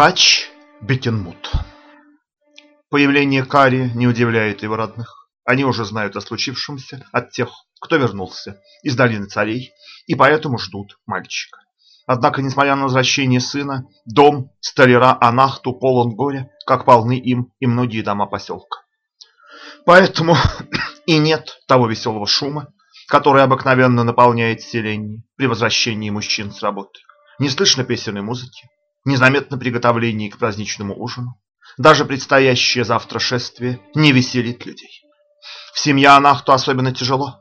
Врач Бетенмут. Появление Кари не удивляет его родных. Они уже знают о случившемся от тех, кто вернулся из долины царей, и поэтому ждут мальчика. Однако, несмотря на возвращение сына, дом столяра Анахту полон горя, как полны им и многие дома поселка. Поэтому и нет того веселого шума, который обыкновенно наполняет селение при возвращении мужчин с работы. Не слышно песенной музыки, незаметно приготовление к праздничному ужину. Даже предстоящее завтра шествие не веселит людей. В семье Анахту особенно тяжело.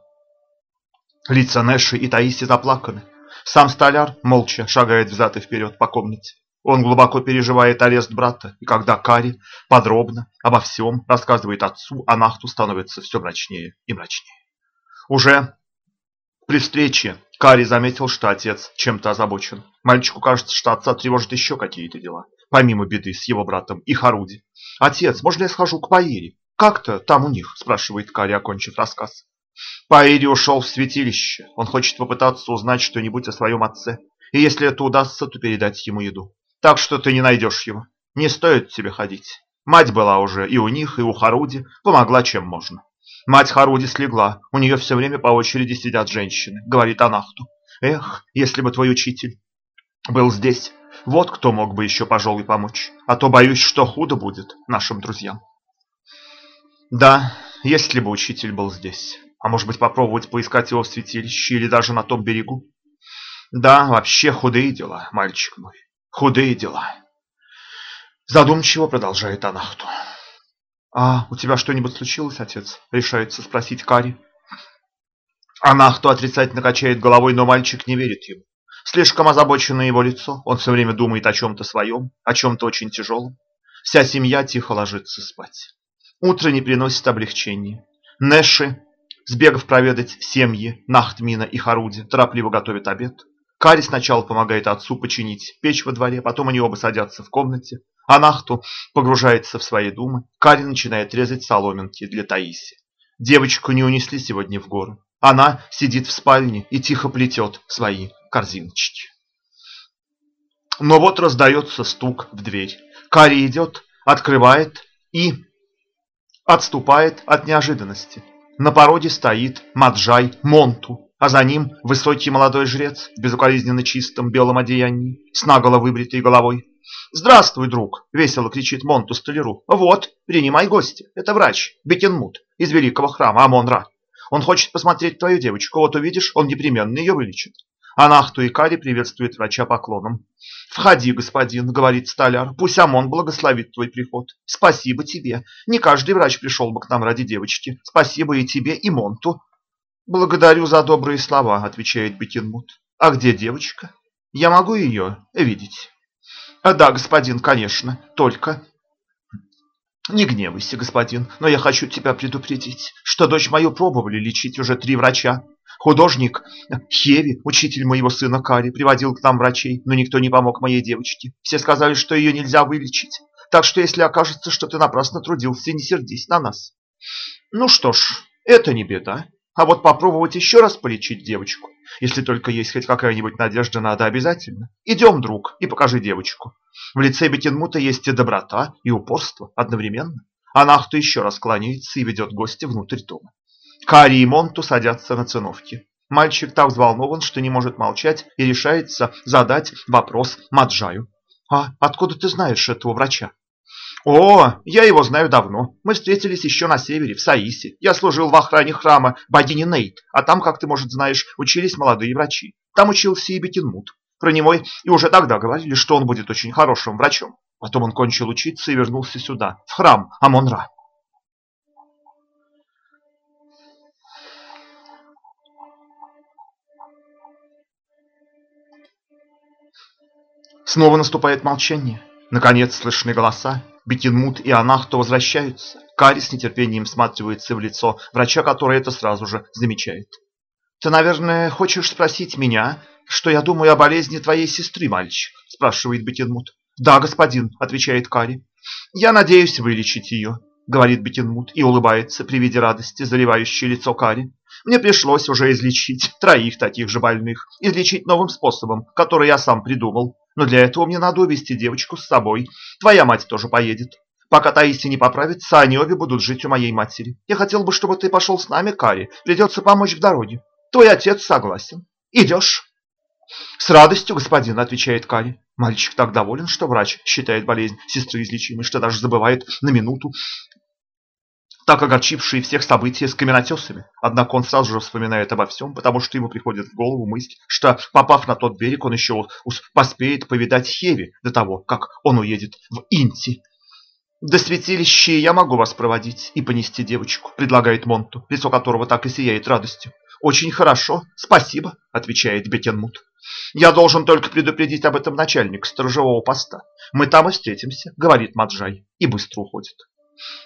Лица Нэши и Таиси заплаканы. Сам столяр молча шагает взад и вперед по комнате. Он глубоко переживает арест брата, и когда Кари подробно обо всем рассказывает отцу, Анахту становится все мрачнее и мрачнее. Уже при встрече Кари заметил, что отец чем-то озабочен. Мальчику кажется, что отца тревожит еще какие-то дела, помимо беды с его братом и Харуди. «Отец, можно я схожу к Паире? Как-то там у них?» – спрашивает Кари, окончив рассказ. Паири ушел в святилище. Он хочет попытаться узнать что-нибудь о своем отце. И если это удастся, то передать ему еду. Так что ты не найдешь его. Не стоит тебе ходить. Мать была уже и у них, и у Харуди. Помогла чем можно. Мать Харуди слегла. У нее все время по очереди сидят женщины, говорит Анахту. Эх, если бы твой учитель был здесь. Вот кто мог бы еще, пожалуй, помочь. А то боюсь, что худо будет нашим друзьям. Да, если бы учитель был здесь. А может быть попробовать поискать его в святилище или даже на том берегу? Да, вообще худые дела, мальчик мой. Худые дела. Задумчиво продолжает Анахту. «А у тебя что-нибудь случилось, отец?» – решается спросить Кари. Анахту отрицательно качает головой, но мальчик не верит ему. Слишком озабоченное его лицо, он все время думает о чем-то своем, о чем-то очень тяжелом. Вся семья тихо ложится спать. Утро не приносит облегчения. Нэши, сбегав проведать семьи Нахтмина и Харуди, торопливо готовит обед. Кари сначала помогает отцу починить печь во дворе, потом они оба садятся в комнате. Анахту погружается в свои думы. Кари начинает резать соломинки для Таиси. Девочку не унесли сегодня в горы. Она сидит в спальне и тихо плетет свои корзиночки. Но вот раздается стук в дверь. Кари идет, открывает и отступает от неожиданности. На породе стоит Маджай Монту, а за ним высокий молодой жрец в безукоризненно чистом белом одеянии, с наголо выбритой головой. «Здравствуй, друг!» – весело кричит Монту столяру. «Вот, принимай гостя. Это врач, Бекенмут, из великого храма Амон-Ра. Он хочет посмотреть твою девочку. Вот увидишь, он непременно ее вылечит». Анахту и Кари приветствует врача поклоном. «Входи, господин», — говорит столяр, — «пусть Амон благословит твой приход. Спасибо тебе. Не каждый врач пришел бы к нам ради девочки. Спасибо и тебе, и Монту». «Благодарю за добрые слова», — отвечает Бекенмут. «А где девочка? Я могу ее видеть?» «Да, господин, конечно. Только не гневайся, господин, но я хочу тебя предупредить, что дочь мою пробовали лечить уже три врача. Художник Хеви, учитель моего сына Кари, приводил к нам врачей, но никто не помог моей девочке. Все сказали, что ее нельзя вылечить. Так что если окажется, что ты напрасно трудился, не сердись на нас. Ну что ж, это не беда. А вот попробовать еще раз полечить девочку, если только есть хоть какая-нибудь надежда, надо обязательно. Идем, друг, и покажи девочку. В лице Бетенмута есть и доброта, и упорство одновременно. Анахту еще раз кланяется и ведет гостя внутрь дома. Кари и Монту садятся на циновки. Мальчик так взволнован, что не может молчать и решается задать вопрос Маджаю. «А откуда ты знаешь этого врача?» О, я его знаю давно. Мы встретились еще на севере, в Саисе. Я служил в охране храма богини Нейт, а там, как ты, может, знаешь, учились молодые врачи. Там учился и Бекинмут. Про него и уже тогда говорили, что он будет очень хорошим врачом. Потом он кончил учиться и вернулся сюда, в храм Амонра. Снова наступает молчание. Наконец слышны голоса. Бекинмут и Анахто возвращаются. Кари с нетерпением всматривается в лицо врача, который это сразу же замечает. «Ты, наверное, хочешь спросить меня, что я думаю о болезни твоей сестры, мальчик?» – спрашивает Бекинмут. «Да, господин», – отвечает Кари. «Я надеюсь вылечить ее», – говорит Бекинмут и улыбается при виде радости, заливающей лицо Кари. «Мне пришлось уже излечить троих таких же больных, излечить новым способом, который я сам придумал. Но для этого мне надо увезти девочку с собой. Твоя мать тоже поедет. Пока Таисия не поправится, они обе будут жить у моей матери. Я хотел бы, чтобы ты пошел с нами, Кари. Придется помочь в дороге. Твой отец согласен. Идешь?» «С радостью, господин», — отвечает Кари. Мальчик так доволен, что врач считает болезнь сестры излечимой, что даже забывает на минуту так огорчившие всех события с каменотесами. Однако он сразу же вспоминает обо всем, потому что ему приходит в голову мысль, что, попав на тот берег, он еще поспеет повидать Хеви до того, как он уедет в Инти. «До святилища я могу вас проводить и понести девочку», — предлагает Монту, лицо которого так и сияет радостью. «Очень хорошо, спасибо», — отвечает Бекенмут. «Я должен только предупредить об этом начальника сторожевого поста. Мы там и встретимся», — говорит Маджай и быстро уходит.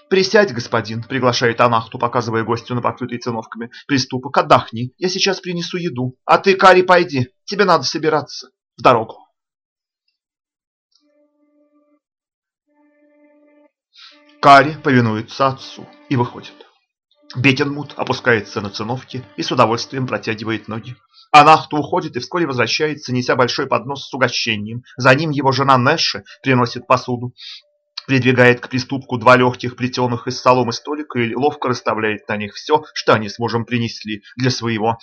«Присядь, господин», — приглашает Анахту, показывая гостю на покрытый циновками приступок. «Отдохни, я сейчас принесу еду. А ты, Кари, пойди, тебе надо собираться в дорогу». Кари повинуется отцу и выходит. Бекенмут опускается на циновки и с удовольствием протягивает ноги. Анахту уходит и вскоре возвращается, неся большой поднос с угощением. За ним его жена Нэши приносит посуду, придвигает к приступку два легких плетеных из соломы столика и ловко расставляет на них все, что они с мужем принесли для своего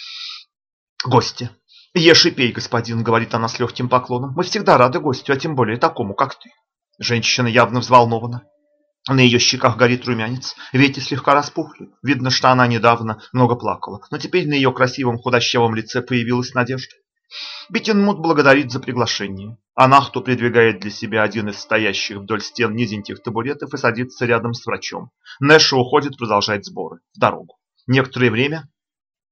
гостя. «Ешь и пей, господин», — говорит она с легким поклоном. «Мы всегда рады гостю, а тем более такому, как ты». Женщина явно взволнована. На ее щеках горит румянец, веки слегка распухли. Видно, что она недавно много плакала, но теперь на ее красивом худощавом лице появилась надежда. Битенмут благодарит за приглашение. Анахту придвигает для себя один из стоящих вдоль стен низеньких табуретов и садится рядом с врачом. Нэша уходит продолжать сборы. В дорогу. Некоторое время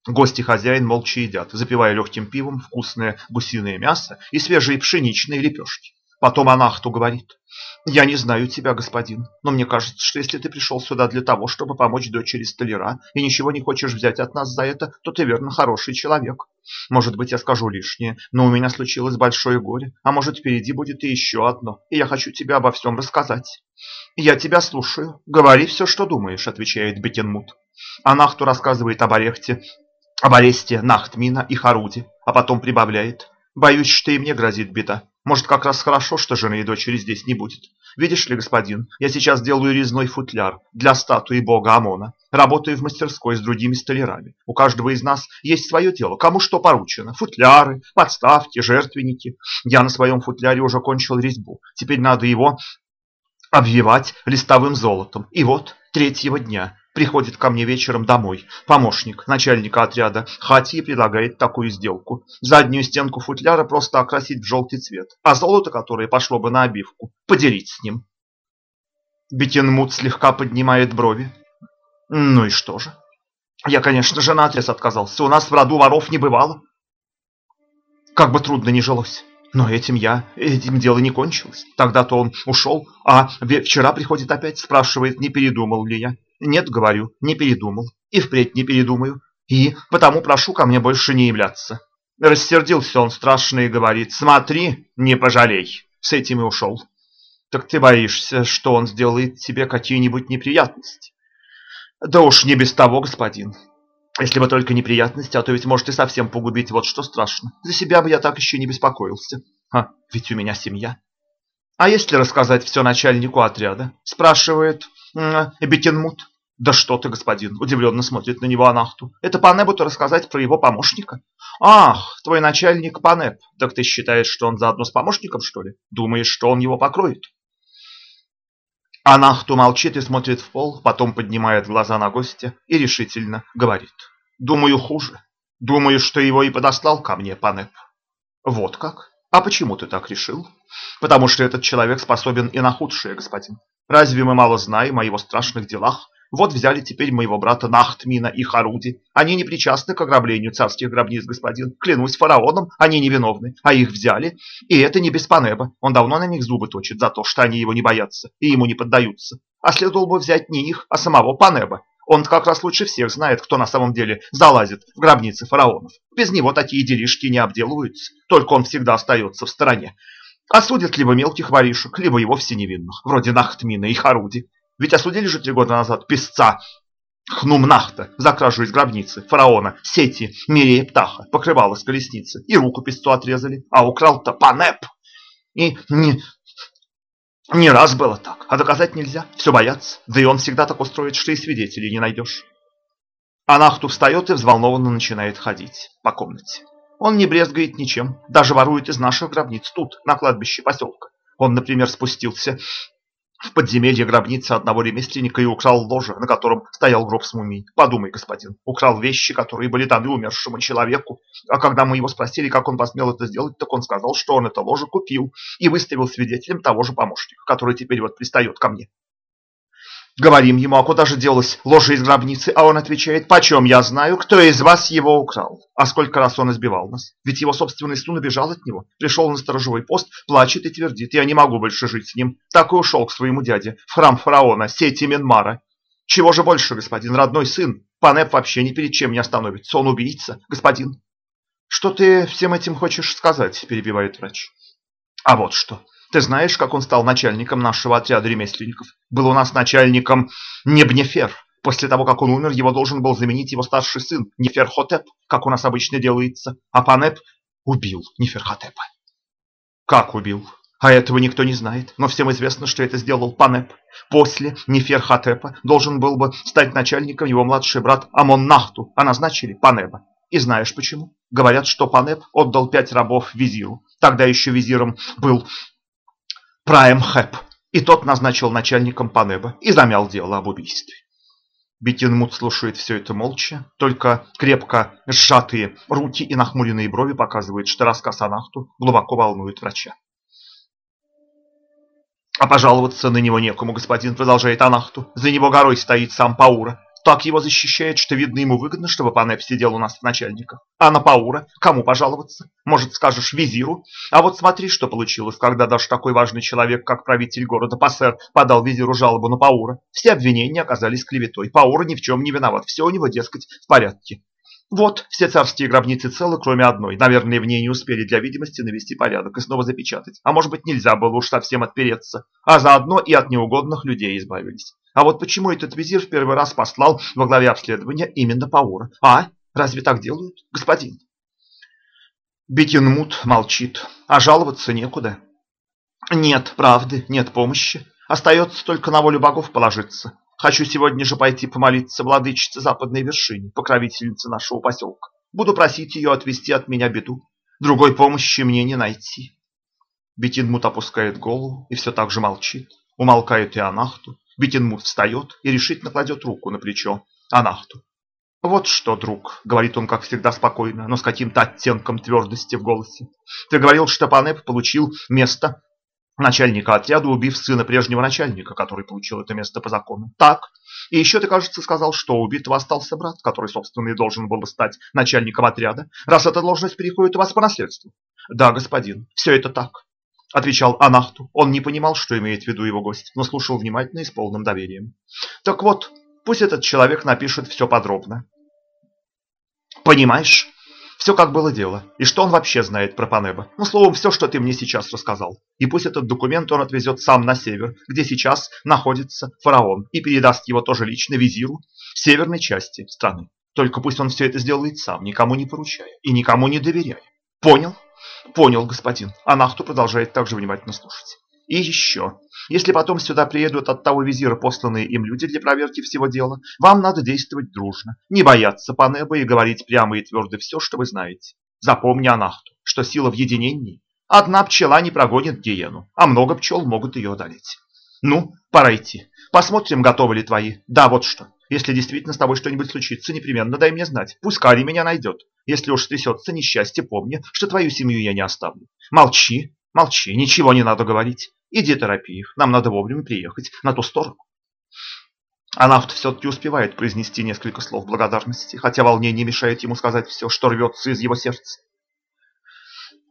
гости хозяин молча едят, запивая легким пивом вкусное гусиное мясо и свежие пшеничные лепешки. Потом Анахту говорит. «Я не знаю тебя, господин, но мне кажется, что если ты пришел сюда для того, чтобы помочь дочери столяра, и ничего не хочешь взять от нас за это, то ты верно хороший человек. Может быть, я скажу лишнее, но у меня случилось большое горе, а может, впереди будет и еще одно, и я хочу тебе обо всем рассказать». «Я тебя слушаю. Говори все, что думаешь», — отвечает Бекенмут. Анахту рассказывает об Орехте, об аресте Нахтмина и Харуди, а потом прибавляет. «Боюсь, что и мне грозит беда. Может, как раз хорошо, что жены и дочери здесь не будет. Видишь ли, господин, я сейчас делаю резной футляр для статуи бога Амона. Работаю в мастерской с другими столярами. У каждого из нас есть свое дело, кому что поручено. Футляры, подставки, жертвенники. Я на своем футляре уже кончил резьбу. Теперь надо его обвивать листовым золотом. И вот, третьего дня Приходит ко мне вечером домой помощник начальника отряда Хати предлагает такую сделку. Заднюю стенку футляра просто окрасить в желтый цвет, а золото, которое пошло бы на обивку, поделить с ним. Бетенмут слегка поднимает брови. Ну и что же? Я, конечно же, наотрез отказался. У нас в роду воров не бывало. Как бы трудно ни жилось. Но этим я, этим дело не кончилось. Тогда-то он ушел, а вчера приходит опять, спрашивает, не передумал ли я. Нет, говорю, не передумал. И впредь не передумаю. И потому прошу ко мне больше не являться. Рассердился он страшно и говорит, смотри, не пожалей. С этим и ушел. Так ты боишься, что он сделает тебе какие-нибудь неприятности? Да уж не без того, господин. Если бы только неприятности, а то ведь может и совсем погубить, вот что страшно. За себя бы я так еще не беспокоился. А, ведь у меня семья. А если рассказать все начальнику отряда? Спрашивает Бекенмут. Да что ты, господин, удивленно смотрит на него Анахту. Это Панебу-то рассказать про его помощника? Ах, твой начальник Панеб. Так ты считаешь, что он заодно с помощником, что ли? Думаешь, что он его покроет? Анахту молчит и смотрит в пол, потом поднимает глаза на гостя и решительно говорит. Думаю, хуже. Думаю, что его и подослал ко мне Панеб. Вот как? А почему ты так решил? Потому что этот человек способен и на худшее, господин. Разве мы мало знаем о его страшных делах? Вот взяли теперь моего брата Нахтмина и Харуди. Они не причастны к ограблению царских гробниц, господин. Клянусь фараоном, они невиновны. А их взяли. И это не без Панеба. Он давно на них зубы точит за то, что они его не боятся и ему не поддаются. А следовало бы взять не их, а самого Панеба. Он как раз лучше всех знает, кто на самом деле залазит в гробницы фараонов. Без него такие делишки не обделываются. Только он всегда остается в стороне. Осудят либо мелких воришек, либо и вовсе невинных, вроде Нахтмина и Харуди. Ведь осудили же три года назад песца Хнумнахта за кражу из гробницы, фараона, сети, Мирия Птаха, покрывало с колесницы, и руку песцу отрезали, а украл-то Панеп. И не, не раз было так, а доказать нельзя, все боятся. Да и он всегда так устроит, что и свидетелей не найдешь. Анахту встает и взволнованно начинает ходить по комнате. Он не брезгает ничем, даже ворует из наших гробниц тут, на кладбище поселка. Он, например, спустился в подземелье гробницы одного ремесленника и украл ложе, на котором стоял гроб с мумией. Подумай, господин, украл вещи, которые были даны умершему человеку. А когда мы его спросили, как он посмел это сделать, так он сказал, что он это ложе купил и выставил свидетелем того же помощника, который теперь вот пристает ко мне. Говорим ему, а куда же делась ложа из гробницы? А он отвечает, почем я знаю, кто из вас его украл? А сколько раз он избивал нас? Ведь его собственный сын убежал от него, пришел на сторожевой пост, плачет и твердит, я не могу больше жить с ним. Так и ушел к своему дяде, в храм фараона, сети Менмара. Чего же больше, господин, родной сын? Панеп вообще ни перед чем не остановится, он убийца, господин. Что ты всем этим хочешь сказать, перебивает врач. А вот что. Ты знаешь, как он стал начальником нашего отряда ремесленников? Был у нас начальником Небнефер. После того, как он умер, его должен был заменить его старший сын Неферхотеп, как у нас обычно делается. А Панеп убил Неферхотепа. Как убил? А этого никто не знает, но всем известно, что это сделал Панеп. После Неферхотепа должен был бы стать начальником его младший брат Амоннахту, а назначили Панеба. И знаешь почему? Говорят, что Панеп отдал пять рабов визиру. Тогда еще визиром был Праемхэп, и тот назначил начальником Панеба и замял дело об убийстве. Бетинмут слушает все это молча, только крепко сжатые руки и нахмуренные брови показывают, что рассказ Анахту глубоко волнует врача. А пожаловаться на него некому, господин, продолжает Анахту. За него горой стоит сам Паура, так его защищает, что, видно, ему выгодно, чтобы Панеп сидел у нас в начальниках. А на Паура кому пожаловаться? Может, скажешь визиру? А вот смотри, что получилось, когда даже такой важный человек, как правитель города Пассер, подал визиру жалобу на Паура. Все обвинения оказались клеветой. Паура ни в чем не виноват. Все у него, дескать, в порядке. Вот, все царские гробницы целы, кроме одной. Наверное, в ней не успели для видимости навести порядок и снова запечатать. А может быть, нельзя было уж совсем отпереться. А заодно и от неугодных людей избавились. А вот почему этот визир в первый раз послал во главе обследования именно Паура? А? Разве так делают, господин? Бекинмут молчит, а жаловаться некуда. Нет правды, нет помощи. Остается только на волю богов положиться. Хочу сегодня же пойти помолиться владычице западной вершине, покровительнице нашего поселка. Буду просить ее отвести от меня беду. Другой помощи мне не найти. Бетинмут опускает голову и все так же молчит. Умолкает и Анахту. Битенмут встает и решительно кладет руку на плечо Анахту. «Вот что, друг», — говорит он, как всегда, спокойно, но с каким-то оттенком твердости в голосе. «Ты говорил, что Панеп получил место начальника отряда, убив сына прежнего начальника, который получил это место по закону. Так. И еще ты, кажется, сказал, что у убитого остался брат, который, собственно, и должен был бы стать начальником отряда, раз эта должность переходит у вас по наследству. Да, господин, все это так. — отвечал Анахту. Он не понимал, что имеет в виду его гость, но слушал внимательно и с полным доверием. «Так вот, пусть этот человек напишет все подробно. Понимаешь? Все как было дело. И что он вообще знает про Панеба? Ну, словом, все, что ты мне сейчас рассказал. И пусть этот документ он отвезет сам на север, где сейчас находится фараон, и передаст его тоже лично визиру северной части страны. Только пусть он все это сделает сам, никому не поручая и никому не доверяя. Понял? Понял, господин. Анахту продолжает также внимательно слушать. И еще. Если потом сюда приедут от того визира посланные им люди для проверки всего дела, вам надо действовать дружно, не бояться по небу и говорить прямо и твердо все, что вы знаете. Запомни, Анахту, что сила в единении. Одна пчела не прогонит гиену, а много пчел могут ее одолеть. Ну, пора идти. Посмотрим, готовы ли твои. Да, вот что. Если действительно с тобой что-нибудь случится, непременно дай мне знать. Пусть Кари меня найдет. Если уж трясется несчастье, помни, что твою семью я не оставлю. Молчи, молчи, ничего не надо говорить. Иди торопи их, нам надо вовремя приехать на ту сторону. Анафт все-таки успевает произнести несколько слов благодарности, хотя волнение мешает ему сказать все, что рвется из его сердца.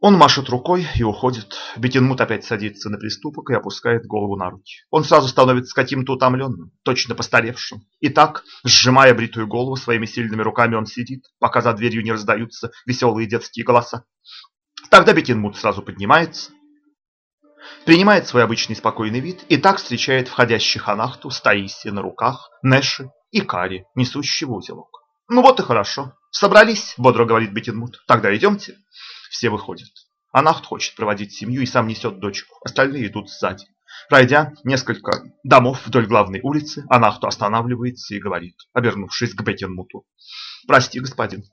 Он машет рукой и уходит. Бетенмут опять садится на приступок и опускает голову на руки. Он сразу становится каким-то утомленным, точно постаревшим. И так, сжимая бритую голову своими сильными руками, он сидит, пока за дверью не раздаются веселые детские голоса. Тогда Бетенмут сразу поднимается, принимает свой обычный спокойный вид и так встречает входящих Анахту с Таиси на руках, Нэши и Кари, несущего узелок. «Ну вот и хорошо. Собрались», — бодро говорит Бетенмут. «Тогда идемте». Все выходят. Анахт хочет проводить семью и сам несет дочку. Остальные идут сзади. Пройдя несколько домов вдоль главной улицы, Анахту останавливается и говорит, обернувшись к Бекенмуту. «Прости, господин,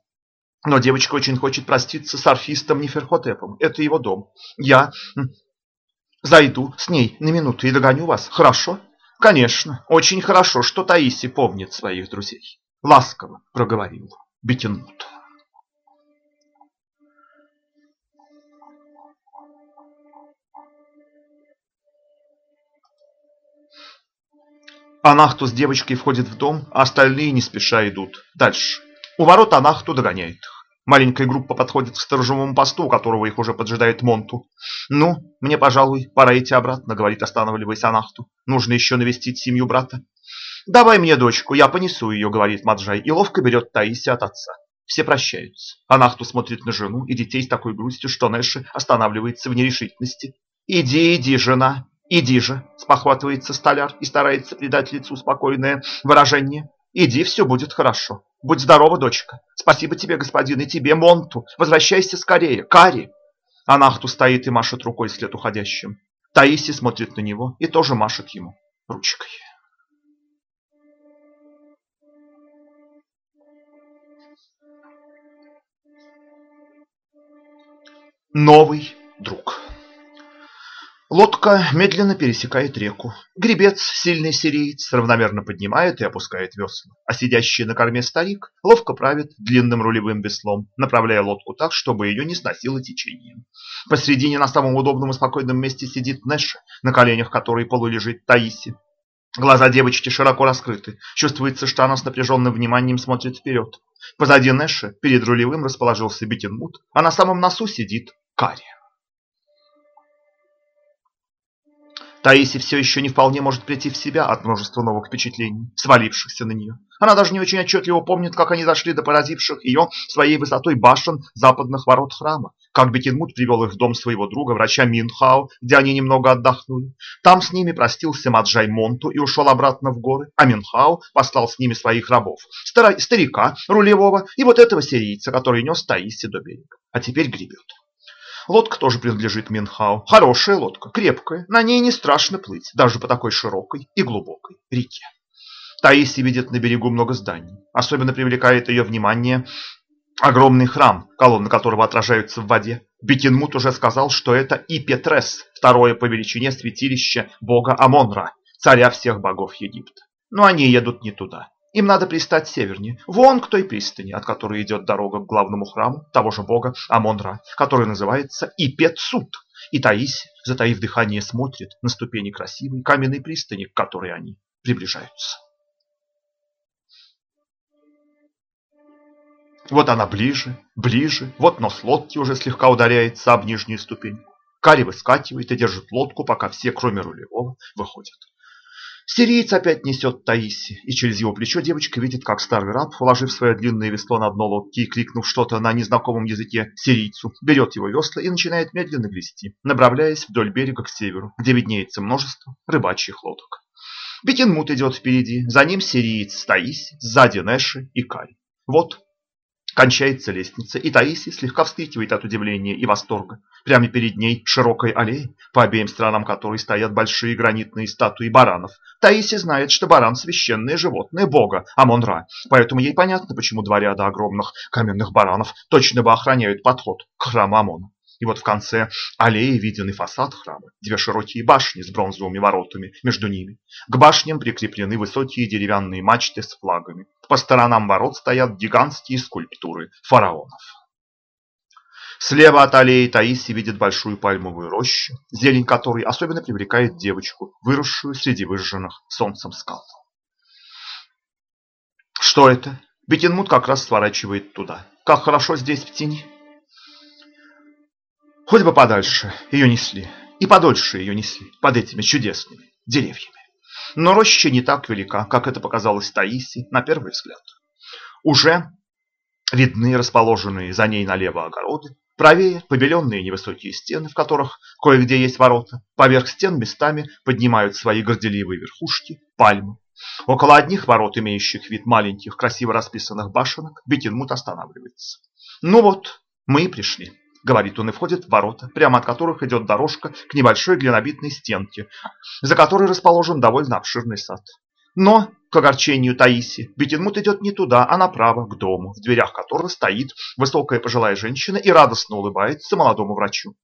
но девочка очень хочет проститься с арфистом Неферхотепом. Это его дом. Я зайду с ней на минуту и догоню вас. Хорошо? Конечно, очень хорошо, что Таиси помнит своих друзей. Ласково проговорил Бекенмут. Анахту с девочкой входит в дом, а остальные не спеша идут. Дальше. У ворот Анахту догоняет их. Маленькая группа подходит к сторожевому посту, у которого их уже поджидает Монту. «Ну, мне, пожалуй, пора идти обратно», — говорит, останавливаясь Анахту. «Нужно еще навестить семью брата». «Давай мне дочку, я понесу ее», — говорит Маджай, и ловко берет Таиси от отца. Все прощаются. Анахту смотрит на жену и детей с такой грустью, что Нэши останавливается в нерешительности. «Иди, иди, жена, «Иди же», – спохватывается столяр и старается придать лицу спокойное выражение. «Иди, все будет хорошо. Будь здорова, дочка. Спасибо тебе, господин, и тебе, Монту. Возвращайся скорее. Кари!» Анахту стоит и машет рукой вслед уходящим. Таиси смотрит на него и тоже машет ему ручкой. Новый друг. Лодка медленно пересекает реку. Гребец, сильный сириец, равномерно поднимает и опускает весла, а сидящий на корме старик ловко правит длинным рулевым веслом, направляя лодку так, чтобы ее не сносило течением. Посредине на самом удобном и спокойном месте сидит Нэша, на коленях которой полулежит Таиси. Глаза девочки широко раскрыты. Чувствуется, что она с напряженным вниманием смотрит вперед. Позади Нэша перед рулевым расположился Битенмут, а на самом носу сидит Кари. Таиси все еще не вполне может прийти в себя от множества новых впечатлений, свалившихся на нее. Она даже не очень отчетливо помнит, как они дошли до поразивших ее своей высотой башен западных ворот храма, как Бекенмут привел их в дом своего друга, врача Минхао, где они немного отдохнули. Там с ними простился Маджай Монту и ушел обратно в горы, а Минхао послал с ними своих рабов, старика, рулевого и вот этого сирийца, который нес Таиси до берега, а теперь гребет. Лодка тоже принадлежит Минхау. Хорошая лодка, крепкая, на ней не страшно плыть, даже по такой широкой и глубокой реке. Таиси видит на берегу много зданий. Особенно привлекает ее внимание огромный храм, колонны которого отражаются в воде. Бекинмут уже сказал, что это Ипетрес, второе по величине святилище бога Амонра, царя всех богов Египта. Но они едут не туда. Им надо пристать севернее, вон к той пристани, от которой идет дорога к главному храму того же бога Амонра, который называется Ипетсут. И Таиси, затаив дыхание, смотрит на ступени красивой каменной пристани, к которой они приближаются. Вот она ближе, ближе, вот нос лодки уже слегка ударяется об нижнюю ступень. Кари выскакивает и держит лодку, пока все, кроме рулевого, выходят. Сириец опять несет Таиси, и через его плечо девочка видит, как старый раб, положив свое длинное весло на дно лодки и крикнув что-то на незнакомом языке сирийцу, берет его весла и начинает медленно грести, направляясь вдоль берега к северу, где виднеется множество рыбачьих лодок. Бетенмут идет впереди, за ним сириец Таиси, сзади Нэши и Кай. Вот Кончается лестница, и Таиси слегка вскрикивает от удивления и восторга. Прямо перед ней широкой аллея, по обеим сторонам которой стоят большие гранитные статуи баранов. Таиси знает, что баран – священное животное бога Амон-Ра, поэтому ей понятно, почему два ряда огромных каменных баранов точно бы охраняют подход к храму Амона. И вот в конце аллеи виден и фасад храма, две широкие башни с бронзовыми воротами между ними. К башням прикреплены высокие деревянные мачты с флагами. По сторонам ворот стоят гигантские скульптуры фараонов. Слева от аллеи Таиси видит большую пальмовую рощу, зелень которой особенно привлекает девочку, выросшую среди выжженных солнцем скал. Что это? Бетенмут как раз сворачивает туда. Как хорошо здесь в тени. Хоть бы подальше ее несли, и подольше ее несли, под этими чудесными деревьями. Но роща не так велика, как это показалось Таиси на первый взгляд. Уже видны расположенные за ней налево огороды, правее побеленные невысокие стены, в которых кое-где есть ворота. Поверх стен местами поднимают свои горделивые верхушки пальмы. Около одних ворот, имеющих вид маленьких, красиво расписанных башенок, Бетенмут останавливается. Ну вот, мы и пришли говорит он и входит в ворота, прямо от которых идет дорожка к небольшой глинобитной стенке, за которой расположен довольно обширный сад. Но, к огорчению Таиси, Бетенмут идет не туда, а направо, к дому, в дверях которого стоит высокая пожилая женщина и радостно улыбается молодому врачу.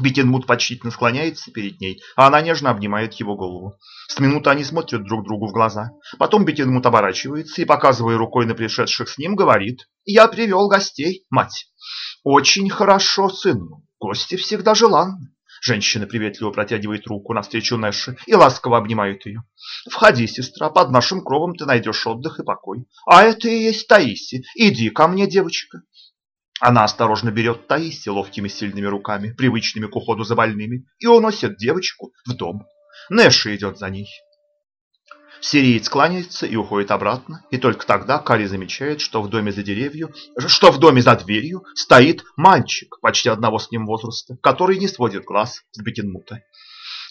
Бетенмут почтительно склоняется перед ней, а она нежно обнимает его голову. С минуты они смотрят друг другу в глаза. Потом Бетенмут оборачивается и, показывая рукой на пришедших с ним, говорит «Я привел гостей, мать». «Очень хорошо, сын. Гости всегда желанны». Женщина приветливо протягивает руку навстречу Нэше и ласково обнимает ее. «Входи, сестра, под нашим кровом ты найдешь отдых и покой. А это и есть Таиси. Иди ко мне, девочка». Она осторожно берет Таиси ловкими сильными руками, привычными к уходу за больными, и уносит девочку в дом. Нэша идет за ней. Сириец кланяется и уходит обратно, и только тогда Кари замечает, что в доме за деревью, что в доме за дверью стоит мальчик почти одного с ним возраста, который не сводит глаз с Бетенмута.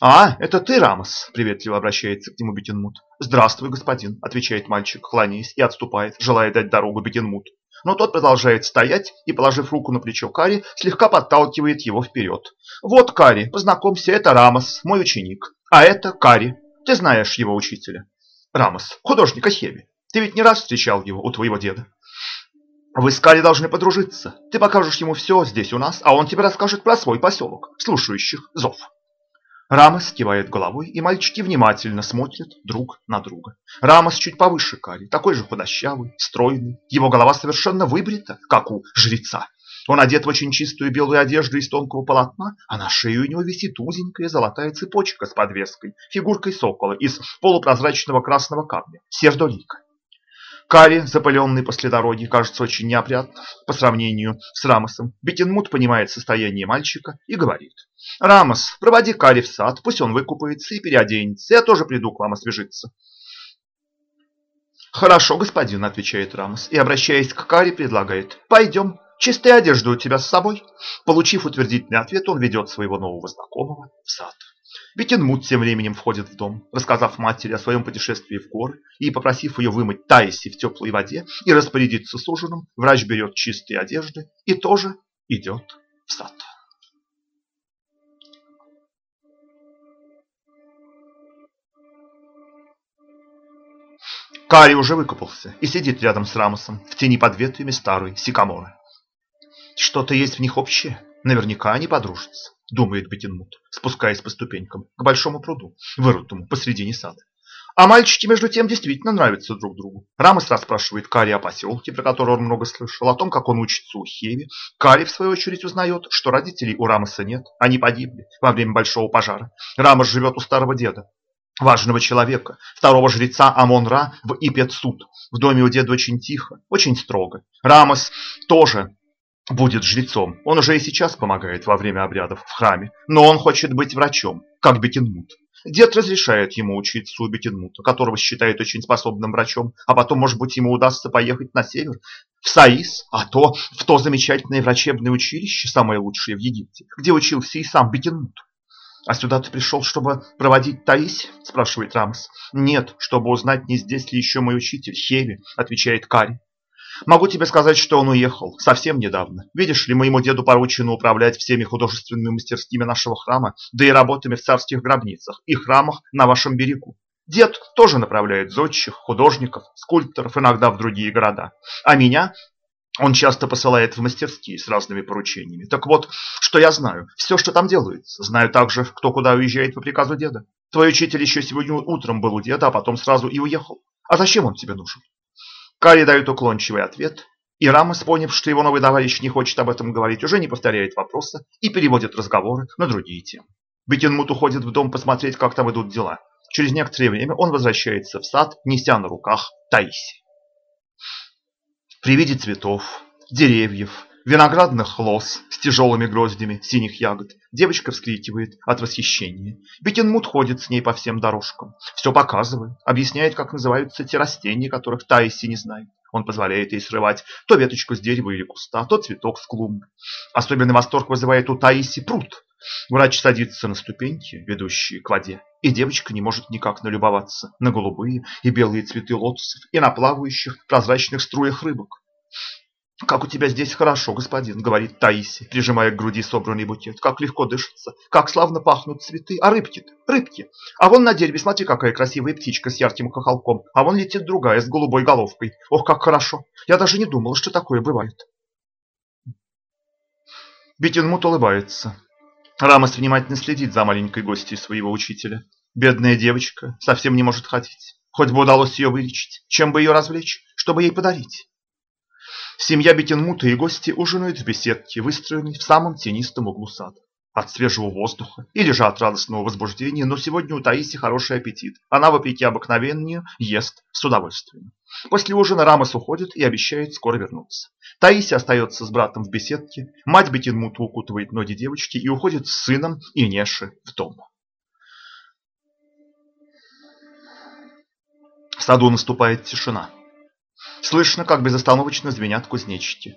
«А, это ты, Рамос?» – приветливо обращается к нему Бетенмут. «Здравствуй, господин», – отвечает мальчик, кланяясь и отступает, желая дать дорогу Бетенмуту. Но тот продолжает стоять и, положив руку на плечо Кари, слегка подталкивает его вперед. «Вот, Кари, познакомься, это Рамос, мой ученик. А это Кари. Ты знаешь его учителя». Рамос, художник Ахеви. Ты ведь не раз встречал его у твоего деда. Вы с Кали должны подружиться. Ты покажешь ему все здесь у нас, а он тебе расскажет про свой поселок, слушающих зов. Рамос кивает головой, и мальчики внимательно смотрят друг на друга. Рамос чуть повыше Кали, такой же худощавый, стройный. Его голова совершенно выбрита, как у жреца. Он одет в очень чистую белую одежду из тонкого полотна, а на шее у него висит узенькая золотая цепочка с подвеской, фигуркой сокола из полупрозрачного красного камня, сердолика. Кари, запыленный после дороги, кажется очень неопрятно по сравнению с Рамосом. Бетенмут понимает состояние мальчика и говорит. «Рамос, проводи Кари в сад, пусть он выкупается и переоденется. Я тоже приду к вам освежиться». «Хорошо, господин», — отвечает Рамос и, обращаясь к Кари, предлагает. «Пойдем, Чистая одежда у тебя с собой? Получив утвердительный ответ, он ведет своего нового знакомого в сад. Бетенмут тем временем входит в дом, рассказав матери о своем путешествии в горы и попросив ее вымыть Тайси в теплой воде и распорядиться с ужином, врач берет чистые одежды и тоже идет в сад. Кари уже выкупался и сидит рядом с Рамосом в тени под ветвями старой сикаморы. Что-то есть в них общее. Наверняка они подружатся, думает Бетенмут, спускаясь по ступенькам к большому пруду, вырытому посредине сада. А мальчики, между тем, действительно нравятся друг другу. Рамос расспрашивает Кари о поселке, про который он много слышал, о том, как он учится у Хеви. Кари, в свою очередь, узнает, что родителей у Рамоса нет, они погибли во время большого пожара. Рамос живет у старого деда, важного человека, второго жреца Амон-Ра в Ипет-Суд. В доме у деда очень тихо, очень строго. Рамос тоже будет жрецом. Он уже и сейчас помогает во время обрядов в храме, но он хочет быть врачом, как Бетенмут. Дед разрешает ему учиться у Бетенмута, которого считает очень способным врачом, а потом, может быть, ему удастся поехать на север, в Саис, а то в то замечательное врачебное училище, самое лучшее в Египте, где учился и сам Бетенмут. «А сюда ты пришел, чтобы проводить Таис?» – спрашивает Рамос. «Нет, чтобы узнать, не здесь ли еще мой учитель, Хеви», – отвечает Кари. Могу тебе сказать, что он уехал совсем недавно. Видишь ли, моему деду поручено управлять всеми художественными мастерскими нашего храма, да и работами в царских гробницах и храмах на вашем берегу. Дед тоже направляет зодчих, художников, скульпторов иногда в другие города. А меня он часто посылает в мастерские с разными поручениями. Так вот, что я знаю, все, что там делается. Знаю также, кто куда уезжает по приказу деда. Твой учитель еще сегодня утром был у деда, а потом сразу и уехал. А зачем он тебе нужен? Кари дает уклончивый ответ, и Рамос, поняв, что его новый товарищ не хочет об этом говорить, уже не повторяет вопроса и переводит разговоры на другие темы. Бетенмут уходит в дом посмотреть, как там идут дела. Через некоторое время он возвращается в сад, неся на руках Таиси. При виде цветов, деревьев, виноградных лоз с тяжелыми гроздями синих ягод. Девочка вскрикивает от восхищения. Бетенмут ходит с ней по всем дорожкам. Все показывает, объясняет, как называются те растения, которых Таиси не знает. Он позволяет ей срывать то веточку с дерева или куста, то цветок с клумбы. Особенный восторг вызывает у Таиси пруд. Врач садится на ступеньки, ведущие к воде, и девочка не может никак налюбоваться на голубые и белые цветы лотосов и на плавающих прозрачных струях рыбок. «Как у тебя здесь хорошо, господин», — говорит Таиси, прижимая к груди собранный букет. «Как легко дышится, как славно пахнут цветы. А рыбки-то, рыбки. А вон на дереве, смотри, какая красивая птичка с ярким хохолком. А вон летит другая с голубой головкой. Ох, как хорошо. Я даже не думала, что такое бывает». Битинмут улыбается. Рамос внимательно следит за маленькой гостьей своего учителя. Бедная девочка совсем не может ходить. Хоть бы удалось ее вылечить, чем бы ее развлечь, чтобы ей подарить. Семья Бетенмута и гости ужинают в беседке, выстроенной в самом тенистом углу сада. От свежего воздуха или же от радостного возбуждения, но сегодня у Таиси хороший аппетит. Она, вопреки обыкновению, ест с удовольствием. После ужина Рамос уходит и обещает скоро вернуться. Таиси остается с братом в беседке, мать Бетенмута укутывает ноги девочки и уходит с сыном и Неши в дом. В саду наступает тишина. Слышно, как безостановочно звенят кузнечики.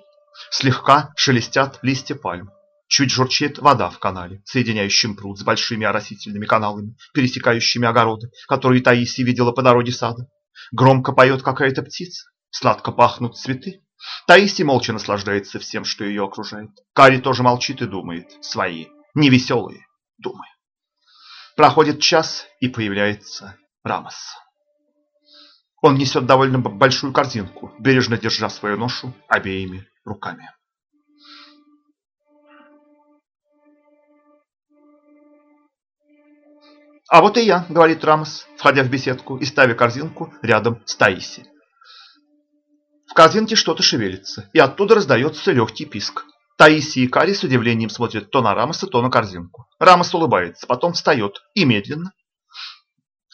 Слегка шелестят листья пальм. Чуть журчит вода в канале, соединяющем пруд с большими оросительными каналами, пересекающими огороды, которые Таисия видела по дороге сада. Громко поет какая-то птица, сладко пахнут цветы. Таисия молча наслаждается всем, что ее окружает. Кари тоже молчит и думает свои, невеселые думы. Проходит час, и появляется Рамос. Он несет довольно большую корзинку, бережно держа свою ношу обеими руками. «А вот и я», — говорит Рамос, входя в беседку и ставя корзинку рядом с Таиси. В корзинке что-то шевелится, и оттуда раздается легкий писк. Таиси и Кари с удивлением смотрят то на Рамоса, то на корзинку. Рамос улыбается, потом встает и медленно,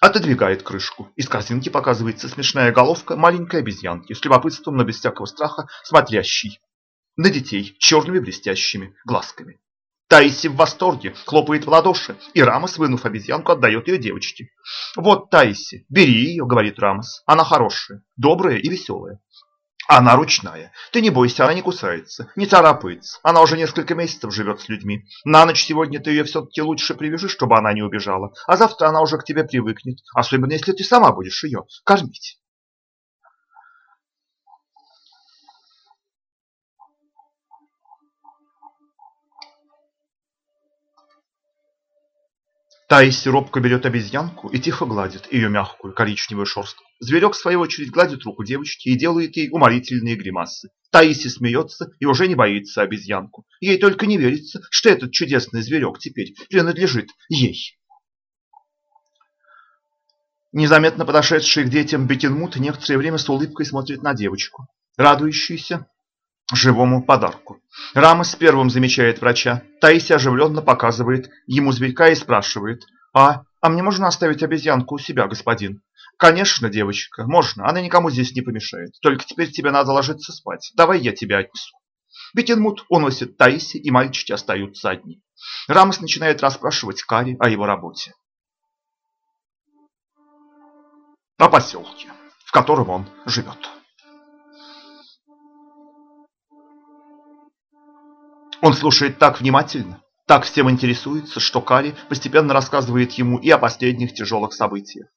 Отодвигает крышку. Из корзинки показывается смешная головка маленькой обезьянки с любопытством, но без всякого страха, смотрящей на детей черными блестящими глазками. Таиси в восторге, хлопает в ладоши, и Рамос, вынув обезьянку, отдает ее девочке. «Вот Таиси, бери ее», — говорит Рамос. «Она хорошая, добрая и веселая. Она ручная. Ты не бойся, она не кусается, не царапается. Она уже несколько месяцев живет с людьми. На ночь сегодня ты ее все-таки лучше привяжи, чтобы она не убежала. А завтра она уже к тебе привыкнет, особенно если ты сама будешь ее кормить. Таиси робко берет обезьянку и тихо гладит ее мягкую коричневую шерстку. Зверек, в свою очередь, гладит руку девочки и делает ей уморительные гримасы. Таиси смеется и уже не боится обезьянку. Ей только не верится, что этот чудесный зверек теперь принадлежит ей. Незаметно подошедший к детям Бекенмут некоторое время с улыбкой смотрит на девочку, радующуюся живому подарку. Рамос первым замечает врача. Таисия оживленно показывает ему зверька и спрашивает. «А, а мне можно оставить обезьянку у себя, господин?» «Конечно, девочка, можно. Она никому здесь не помешает. Только теперь тебе надо ложиться спать. Давай я тебя отнесу». Бетенмут уносит Таиси, и мальчики остаются одни. Рамос начинает расспрашивать Кари о его работе. О поселке, в котором он живет. Он слушает так внимательно, так всем интересуется, что Кари постепенно рассказывает ему и о последних тяжелых событиях.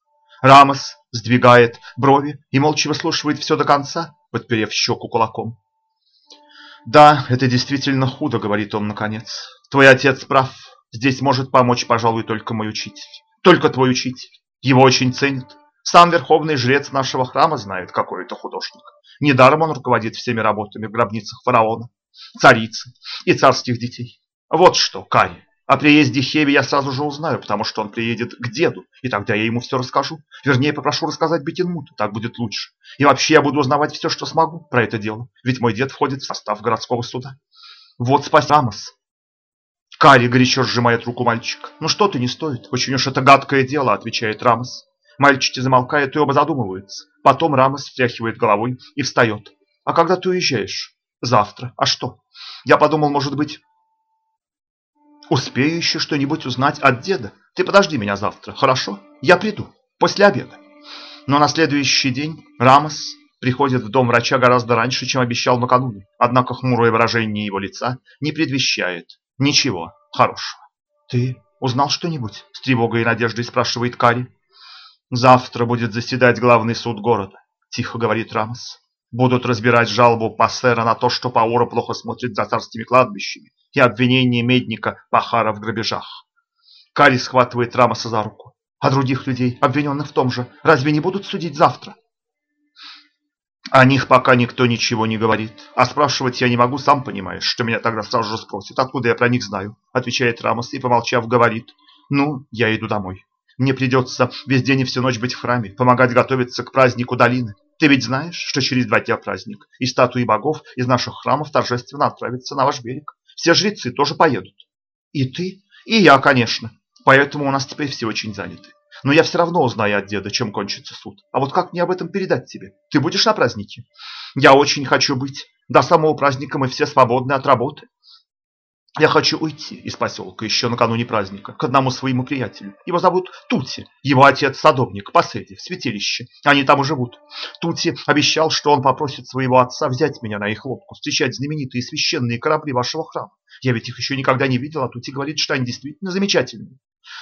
Рамос сдвигает брови и молча выслушивает все до конца, подперев щеку кулаком. «Да, это действительно худо», — говорит он наконец. «Твой отец прав. Здесь может помочь, пожалуй, только мой учитель. Только твой учитель. Его очень ценят. Сам верховный жрец нашего храма знает, какой это художник. Недаром он руководит всеми работами в гробницах фараона царицы и царских детей. Вот что, Кари, о приезде Хеви я сразу же узнаю, потому что он приедет к деду, и тогда я ему все расскажу. Вернее, попрошу рассказать Бетинмуту, так будет лучше. И вообще я буду узнавать все, что смогу про это дело, ведь мой дед входит в состав городского суда. Вот спасибо, Амос. Кари горячо сжимает руку мальчика. «Ну что ты не стоит? Очень уж это гадкое дело», — отвечает Рамос. Мальчики замолкают и оба задумываются. Потом Рамос встряхивает головой и встает. «А когда ты уезжаешь?» Завтра. А что? Я подумал, может быть, успею еще что-нибудь узнать от деда. Ты подожди меня завтра, хорошо? Я приду. После обеда. Но на следующий день Рамос приходит в дом врача гораздо раньше, чем обещал накануне. Однако хмурое выражение его лица не предвещает ничего хорошего. Ты узнал что-нибудь? С тревогой и надеждой спрашивает Кари. Завтра будет заседать главный суд города, тихо говорит Рамос. Будут разбирать жалобу Пассера на то, что Паура плохо смотрит за царскими кладбищами и обвинение Медника Пахара в грабежах. Кари схватывает Рамоса за руку. А других людей, обвиненных в том же, разве не будут судить завтра? О них пока никто ничего не говорит. А спрашивать я не могу, сам понимаешь, что меня тогда сразу же спросят. Откуда я про них знаю? Отвечает Рамос и, помолчав, говорит. Ну, я иду домой. Мне придется весь день и всю ночь быть в храме, помогать готовиться к празднику долины. Ты ведь знаешь, что через два дня праздник, и статуи богов из наших храмов торжественно отправятся на ваш берег. Все жрецы тоже поедут. И ты, и я, конечно. Поэтому у нас теперь все очень заняты. Но я все равно узнаю от деда, чем кончится суд. А вот как мне об этом передать тебе? Ты будешь на празднике? Я очень хочу быть. До самого праздника мы все свободны от работы. Я хочу уйти из поселка еще накануне праздника к одному своему приятелю. Его зовут Тути. Его отец садовник, поседи, в святилище. Они там и живут. Тути обещал, что он попросит своего отца взять меня на их лодку, встречать знаменитые священные корабли вашего храма. Я ведь их еще никогда не видел, а Тути говорит, что они действительно замечательные.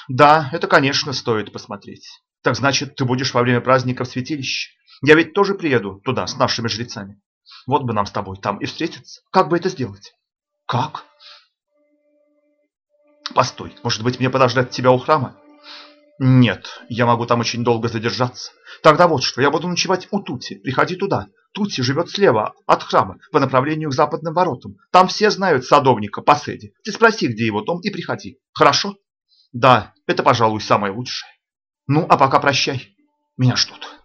Да, это, конечно, стоит посмотреть. Так значит, ты будешь во время праздника в святилище? Я ведь тоже приеду туда с нашими жрецами. Вот бы нам с тобой там и встретиться. Как бы это сделать? Как? Постой, может быть, мне подождать тебя у храма? Нет, я могу там очень долго задержаться. Тогда вот что, я буду ночевать у Тути. Приходи туда. Тути живет слева от храма, по направлению к западным воротам. Там все знают садовника Паседи. Ты спроси, где его дом, и приходи. Хорошо? Да, это, пожалуй, самое лучшее. Ну, а пока прощай. Меня ждут.